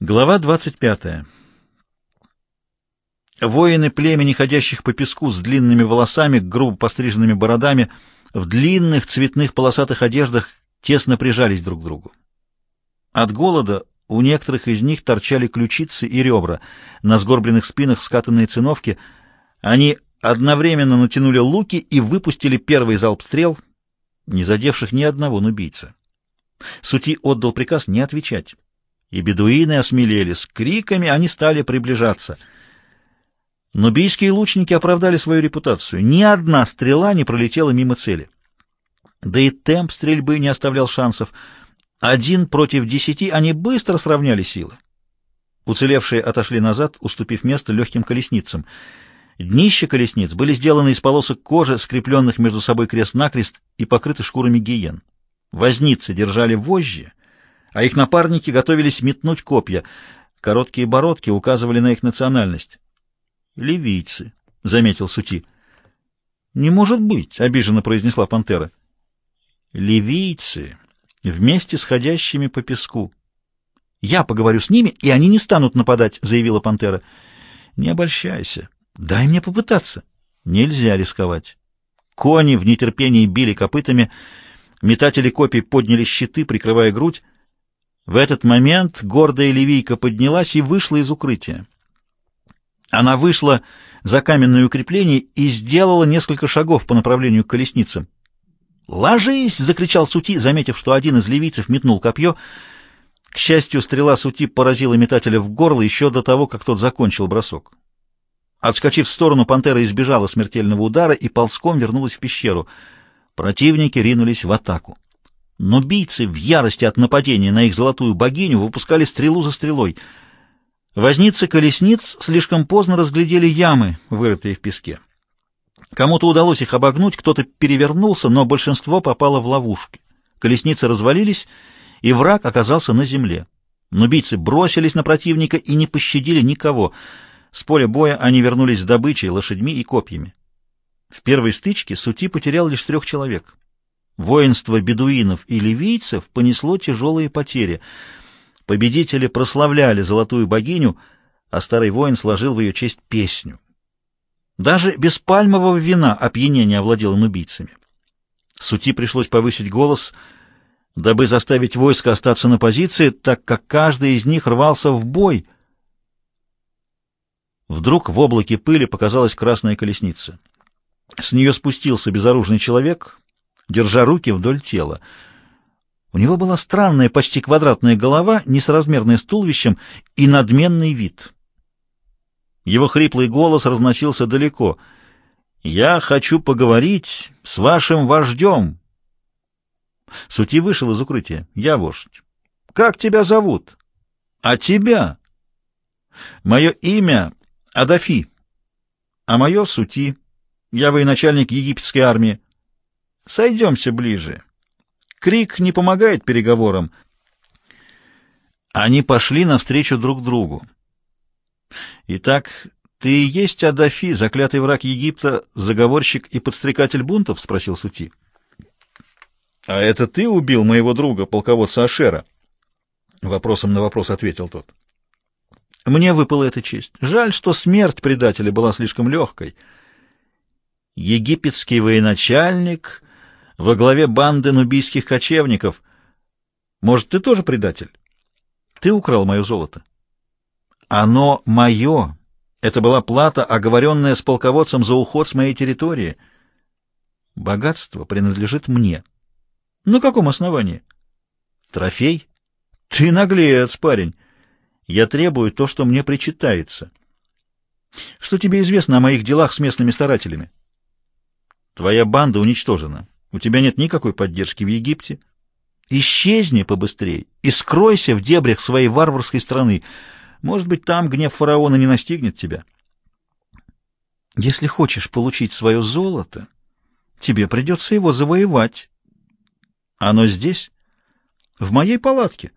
Глава 25. Воины племени, ходящих по песку с длинными волосами, грубо постриженными бородами, в длинных цветных полосатых одеждах тесно прижались друг к другу. От голода у некоторых из них торчали ключицы и ребра, на сгорбленных спинах скатанные циновки. Они одновременно натянули луки и выпустили первый залп стрел, не задевших ни одного нубийца. Сути отдал приказ не отвечать и бедуины осмелели. С криками они стали приближаться. Нубийские лучники оправдали свою репутацию. Ни одна стрела не пролетела мимо цели. Да и темп стрельбы не оставлял шансов. Один против десяти они быстро сравняли силы. Уцелевшие отошли назад, уступив место легким колесницам. Днища колесниц были сделаны из полосок кожи, скрепленных между собой крест-накрест и покрыты шкурами гиен. Возницы держали вожжи, а их напарники готовились метнуть копья. Короткие бородки указывали на их национальность. «Ливийцы», — заметил Сути. «Не может быть», — обиженно произнесла пантера. «Ливийцы, вместе с ходящими по песку». «Я поговорю с ними, и они не станут нападать», — заявила пантера. «Не обольщайся. Дай мне попытаться». «Нельзя рисковать». Кони в нетерпении били копытами, метатели копий подняли щиты, прикрывая грудь. В этот момент гордая ливийка поднялась и вышла из укрытия. Она вышла за каменное укрепление и сделала несколько шагов по направлению к колесницам. «Ложись!» — закричал Сути, заметив, что один из ливийцев метнул копье. К счастью, стрела Сути поразила метателя в горло еще до того, как тот закончил бросок. Отскочив в сторону, пантера избежала смертельного удара и ползком вернулась в пещеру. Противники ринулись в атаку. Но бийцы в ярости от нападения на их золотую богиню выпускали стрелу за стрелой. Возницы колесниц слишком поздно разглядели ямы, вырытые в песке. Кому-то удалось их обогнуть, кто-то перевернулся, но большинство попало в ловушки. Колесницы развалились, и враг оказался на земле. Но бийцы бросились на противника и не пощадили никого. С поля боя они вернулись с добычей, лошадьми и копьями. В первой стычке Сути потерял лишь трех человек. Воинство бедуинов и ливийцев понесло тяжелые потери. Победители прославляли золотую богиню, а старый воин сложил в ее честь песню. Даже без пальмового вина опьянение овладело убийцами. Сути пришлось повысить голос, дабы заставить войско остаться на позиции, так как каждый из них рвался в бой. Вдруг в облаке пыли показалась красная колесница. С нее спустился безоружный человек, держа руки вдоль тела. У него была странная, почти квадратная голова, несоразмерная с туловищем и надменный вид. Его хриплый голос разносился далеко. «Я хочу поговорить с вашим вождем». Сути вышел из укрытия. «Я вождь». «Как тебя зовут?» «А тебя?» «Мое имя Адафи, а мое Сути. Я военачальник египетской армии». Сойдемся ближе. Крик не помогает переговорам. Они пошли навстречу друг другу. Итак, ты и есть Адафи, заклятый враг Египта, заговорщик и подстрекатель бунтов? спросил Сути. А это ты убил моего друга, полководца Ашера? Вопросом на вопрос ответил тот. Мне выпала эта честь. Жаль, что смерть предателя была слишком легкой. Египетский военачальник во главе банды нубийских кочевников. Может, ты тоже предатель? Ты украл мое золото. Оно мое. Это была плата, оговоренная с полководцем за уход с моей территории. Богатство принадлежит мне. На каком основании? Трофей? Ты наглец, парень. Я требую то, что мне причитается. Что тебе известно о моих делах с местными старателями? Твоя банда уничтожена. У тебя нет никакой поддержки в Египте. Исчезни побыстрее и скройся в дебрях своей варварской страны. Может быть, там гнев фараона не настигнет тебя. Если хочешь получить свое золото, тебе придется его завоевать. Оно здесь, в моей палатке.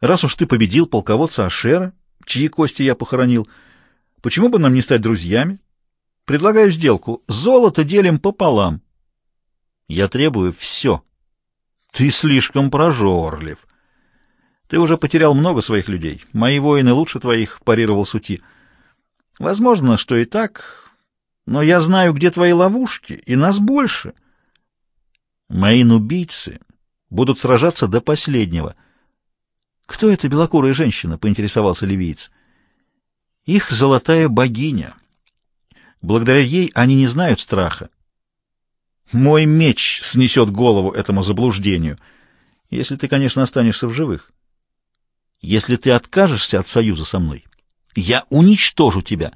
Раз уж ты победил полководца Ашера, чьи кости я похоронил, почему бы нам не стать друзьями? Предлагаю сделку. Золото делим пополам. Я требую все. Ты слишком прожорлив. Ты уже потерял много своих людей. Мои воины лучше твоих, — парировал Сути. Возможно, что и так, но я знаю, где твои ловушки, и нас больше. Мои нубийцы будут сражаться до последнего. Кто эта белокурая женщина? — поинтересовался ливиец. Их золотая богиня. Благодаря ей они не знают страха. Мой меч снесет голову этому заблуждению, если ты, конечно, останешься в живых. Если ты откажешься от союза со мной, я уничтожу тебя.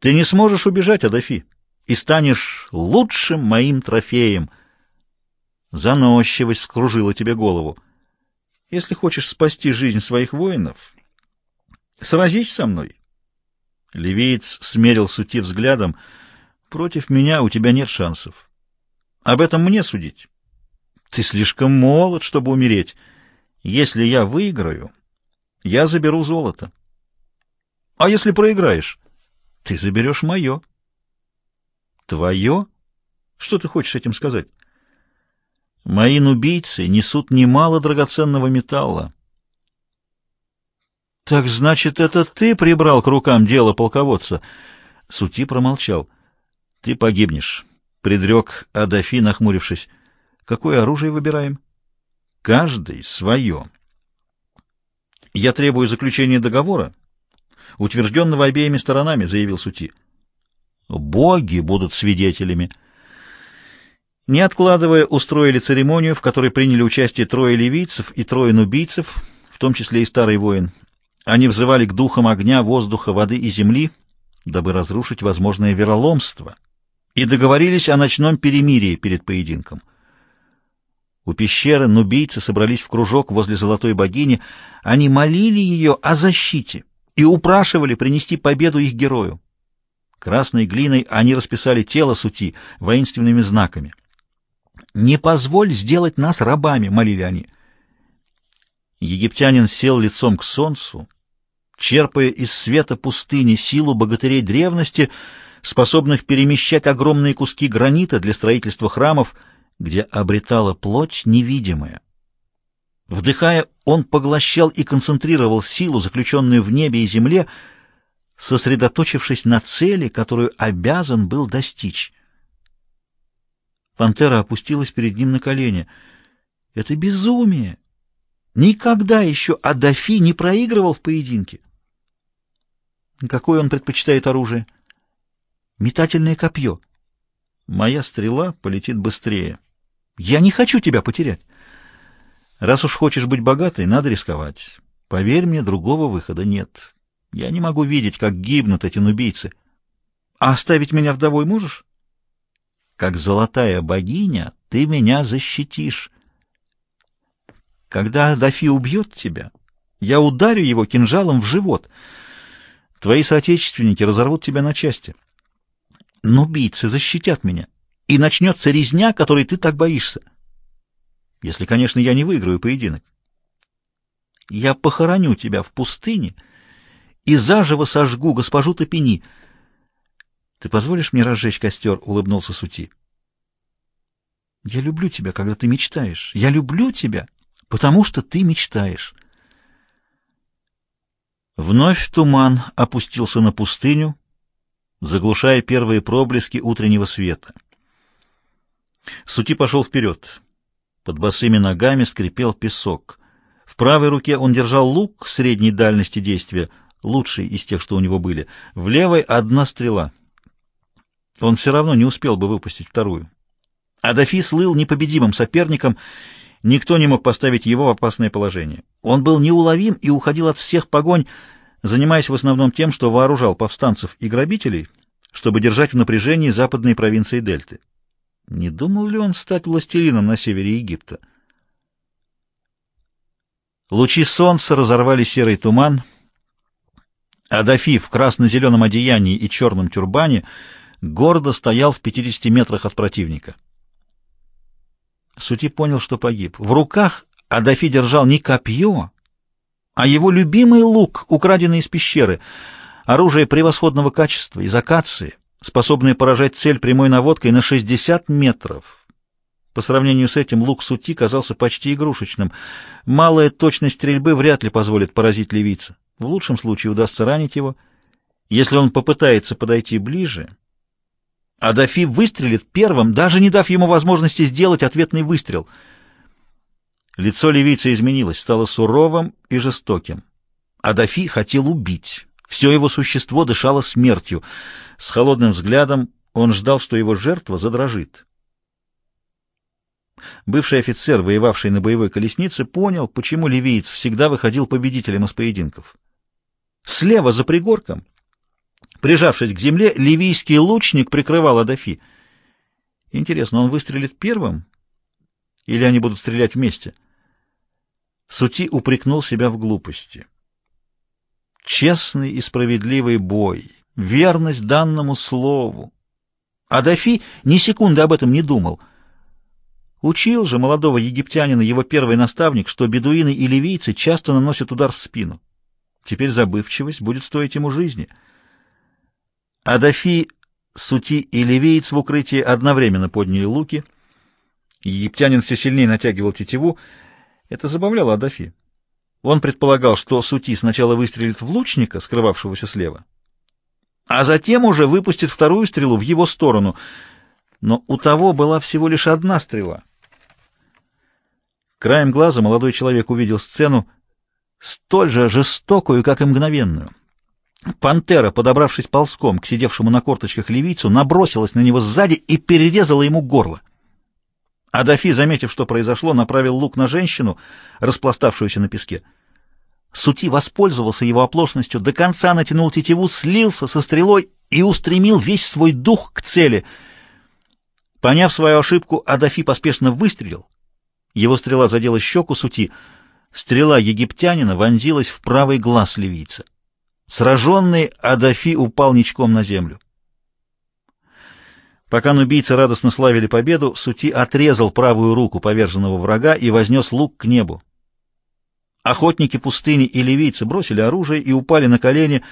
Ты не сможешь убежать, Адафи, и станешь лучшим моим трофеем. Заносчивость вскружила тебе голову. Если хочешь спасти жизнь своих воинов, сразись со мной. Ливиец смерил Сути взглядом — Против меня у тебя нет шансов. Об этом мне судить. Ты слишком молод, чтобы умереть. Если я выиграю, я заберу золото. А если проиграешь, ты заберешь мое. Твое? Что ты хочешь этим сказать? Мои нубийцы несут немало драгоценного металла. Так значит, это ты прибрал к рукам дело полководца? Сути промолчал. Ты погибнешь, предрек Адафи, нахмурившись. Какое оружие выбираем? Каждый свое. Я требую заключения договора, утвержденного обеими сторонами, заявил Сути. Боги будут свидетелями. Не откладывая, устроили церемонию, в которой приняли участие трое ливийцев и трое нубийцев, в том числе и старый воин. Они взывали к духам огня, воздуха, воды и земли, дабы разрушить возможное вероломство, и договорились о ночном перемирии перед поединком. У пещеры нубийцы собрались в кружок возле золотой богини. Они молили ее о защите и упрашивали принести победу их герою. Красной глиной они расписали тело сути воинственными знаками. «Не позволь сделать нас рабами», — молили они. Египтянин сел лицом к солнцу, черпая из света пустыни силу богатырей древности — способных перемещать огромные куски гранита для строительства храмов, где обретала плоть невидимая. Вдыхая, он поглощал и концентрировал силу, заключенную в небе и земле, сосредоточившись на цели, которую обязан был достичь. Пантера опустилась перед ним на колени. «Это безумие! Никогда еще Адафи не проигрывал в поединке!» «Какое он предпочитает оружие?» Метательное копье. Моя стрела полетит быстрее. Я не хочу тебя потерять. Раз уж хочешь быть богатой, надо рисковать. Поверь мне, другого выхода нет. Я не могу видеть, как гибнут эти нубийцы. А оставить меня вдовой можешь? Как золотая богиня ты меня защитишь. Когда Дафи убьет тебя, я ударю его кинжалом в живот. Твои соотечественники разорвут тебя на части. Но убийцы защитят меня, и начнется резня, которой ты так боишься. Если, конечно, я не выиграю поединок. Я похороню тебя в пустыне и заживо сожгу госпожу Топини. Ты позволишь мне разжечь костер? — улыбнулся Сути. Я люблю тебя, когда ты мечтаешь. Я люблю тебя, потому что ты мечтаешь. Вновь туман опустился на пустыню, заглушая первые проблески утреннего света. Сути пошел вперед. Под босыми ногами скрипел песок. В правой руке он держал лук средней дальности действия, лучший из тех, что у него были. В левой одна стрела. Он все равно не успел бы выпустить вторую. Адафи слыл непобедимым соперником, никто не мог поставить его в опасное положение. Он был неуловим и уходил от всех погонь, занимаясь в основном тем, что вооружал повстанцев и грабителей, чтобы держать в напряжении западные провинции Дельты. Не думал ли он стать властелином на севере Египта? Лучи солнца разорвали серый туман, а Дафи в красно-зеленом одеянии и черном тюрбане гордо стоял в 50 метрах от противника. Сути понял, что погиб. В руках Адафи держал не копье, а его любимый лук, украденный из пещеры, оружие превосходного качества, из акации, способное поражать цель прямой наводкой на 60 метров. По сравнению с этим лук Сути казался почти игрушечным. Малая точность стрельбы вряд ли позволит поразить ливийца. В лучшем случае удастся ранить его. Если он попытается подойти ближе, Адафи выстрелит первым, даже не дав ему возможности сделать ответный выстрел. Лицо ливийца изменилось, стало суровым и жестоким. Адафи хотел убить. Все его существо дышало смертью. С холодным взглядом он ждал, что его жертва задрожит. Бывший офицер, воевавший на боевой колеснице, понял, почему ливиец всегда выходил победителем из поединков. Слева за пригорком, прижавшись к земле, ливийский лучник прикрывал Адафи. Интересно, он выстрелит первым? Или они будут стрелять вместе? Сути упрекнул себя в глупости. Честный и справедливый бой, верность данному слову. Адафи ни секунды об этом не думал — Учил же молодого египтянина его первый наставник, что бедуины и ливийцы часто наносят удар в спину. Теперь забывчивость будет стоить ему жизни. Адафи, Сути и ливиец в укрытии одновременно подняли луки. Египтянин все сильнее натягивал тетиву. Это забавляло Адафи. Он предполагал, что Сути сначала выстрелит в лучника, скрывавшегося слева, а затем уже выпустит вторую стрелу в его сторону. Но у того была всего лишь одна стрела — Краем глаза молодой человек увидел сцену, столь же жестокую, как и мгновенную. Пантера, подобравшись ползком к сидевшему на корточках левицу, набросилась на него сзади и перерезала ему горло. Адафи, заметив, что произошло, направил лук на женщину, распластавшуюся на песке. Сути воспользовался его оплошностью, до конца натянул тетиву, слился со стрелой и устремил весь свой дух к цели. Поняв свою ошибку, Адафи поспешно выстрелил, его стрела задела щеку сути. Стрела египтянина вонзилась в правый глаз ливийца. Сраженный Адафи упал ничком на землю. Пока нубийцы радостно славили победу, Сути отрезал правую руку поверженного врага и вознес лук к небу. Охотники пустыни и ливийцы бросили оружие и упали на колени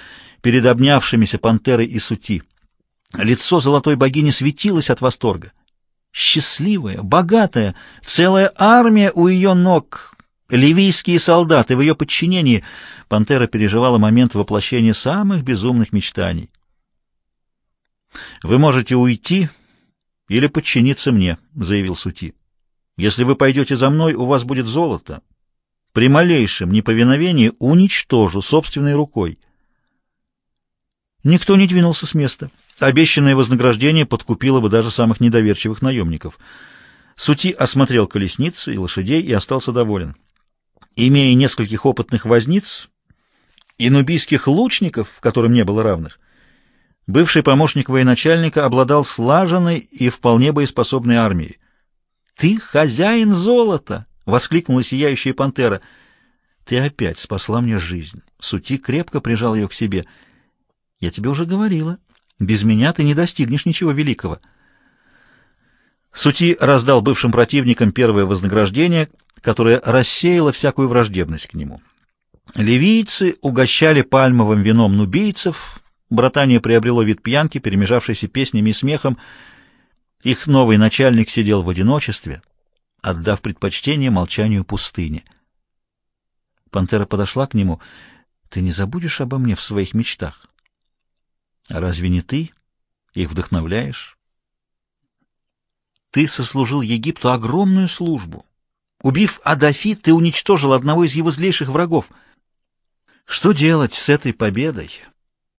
перед обнявшимися пантерой и Сути. Лицо золотой богини светилось от восторга. Счастливая, богатая, целая армия у ее ног, ливийские солдаты в ее подчинении. Пантера переживала момент воплощения самых безумных мечтаний. «Вы можете уйти или подчиниться мне», — заявил Сути. «Если вы пойдете за мной, у вас будет золото. При малейшем неповиновении уничтожу собственной рукой». Никто не двинулся с места. Обещанное вознаграждение подкупило бы даже самых недоверчивых наемников. Сути осмотрел колесницы и лошадей и остался доволен. Имея нескольких опытных возниц и нубийских лучников, которым не было равных, бывший помощник военачальника обладал слаженной и вполне боеспособной армией. «Ты хозяин золота!» — воскликнула сияющая пантера. «Ты опять спасла мне жизнь!» Сути крепко прижал ее к себе. «Я тебе уже говорила». Без меня ты не достигнешь ничего великого. Сути раздал бывшим противникам первое вознаграждение, которое рассеяло всякую враждебность к нему. Ливийцы угощали пальмовым вином нубийцев, братание приобрело вид пьянки, перемежавшейся песнями и смехом. Их новый начальник сидел в одиночестве, отдав предпочтение молчанию пустыни. Пантера подошла к нему. «Ты не забудешь обо мне в своих мечтах?» А разве не ты их вдохновляешь? Ты сослужил Египту огромную службу. Убив Адафи, ты уничтожил одного из его злейших врагов. Что делать с этой победой?